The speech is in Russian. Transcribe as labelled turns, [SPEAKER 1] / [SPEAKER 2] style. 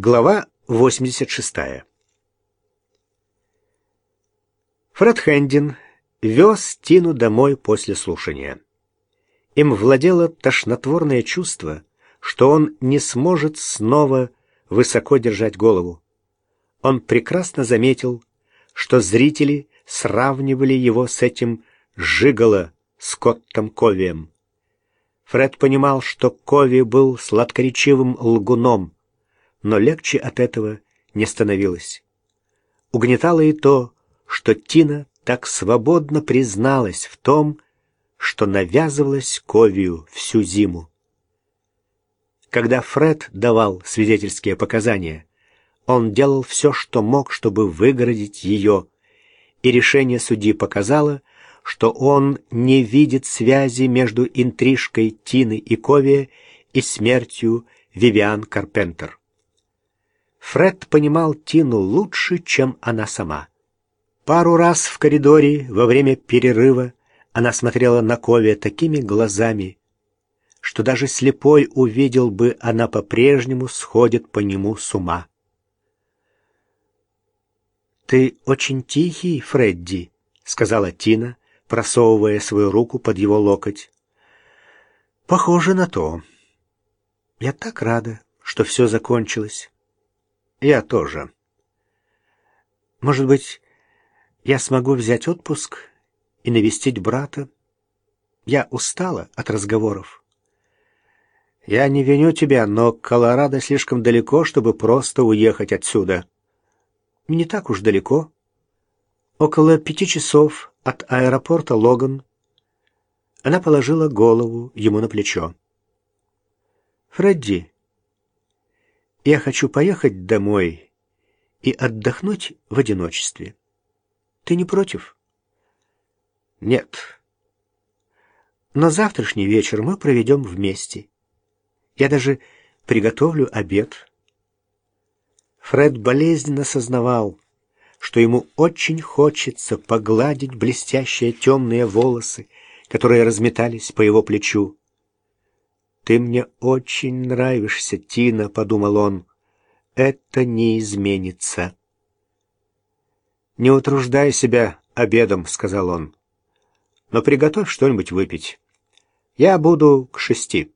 [SPEAKER 1] Глава 86. Фред Хендин вез Тину домой после слушания. Им владело тошнотворное чувство, что он не сможет снова высоко держать голову. Он прекрасно заметил, что зрители сравнивали его с этим жиголо Скоттом Ковием. Фред понимал, что Кови был сладкоречивым лгуном — но легче от этого не становилось. Угнетало и то, что Тина так свободно призналась в том, что навязывалась Ковию всю зиму. Когда Фред давал свидетельские показания, он делал все, что мог, чтобы выгородить ее, и решение судьи показало, что он не видит связи между интрижкой Тины и Ковия и смертью Вивиан Карпентер. Фред понимал Тину лучше, чем она сама. Пару раз в коридоре во время перерыва она смотрела на Кове такими глазами, что даже слепой увидел бы, она по-прежнему сходит по нему с ума. «Ты очень тихий, Фредди», — сказала Тина, просовывая свою руку под его локоть. «Похоже на то. Я так рада, что все закончилось». Я тоже. Может быть, я смогу взять отпуск и навестить брата? Я устала от разговоров. Я не виню тебя, но Колорадо слишком далеко, чтобы просто уехать отсюда. Не так уж далеко. Около пяти часов от аэропорта Логан. Она положила голову ему на плечо. Фредди, я хочу поехать домой и отдохнуть в одиночестве. Ты не против? Нет. Но завтрашний вечер мы проведем вместе. Я даже приготовлю обед. Фред болезненно сознавал, что ему очень хочется погладить блестящие темные волосы, которые разметались по его плечу. «Ты мне очень нравишься, Тина», — подумал он. «Это не изменится». «Не утруждай себя обедом», — сказал он. «Но приготовь что-нибудь выпить. Я буду к шести».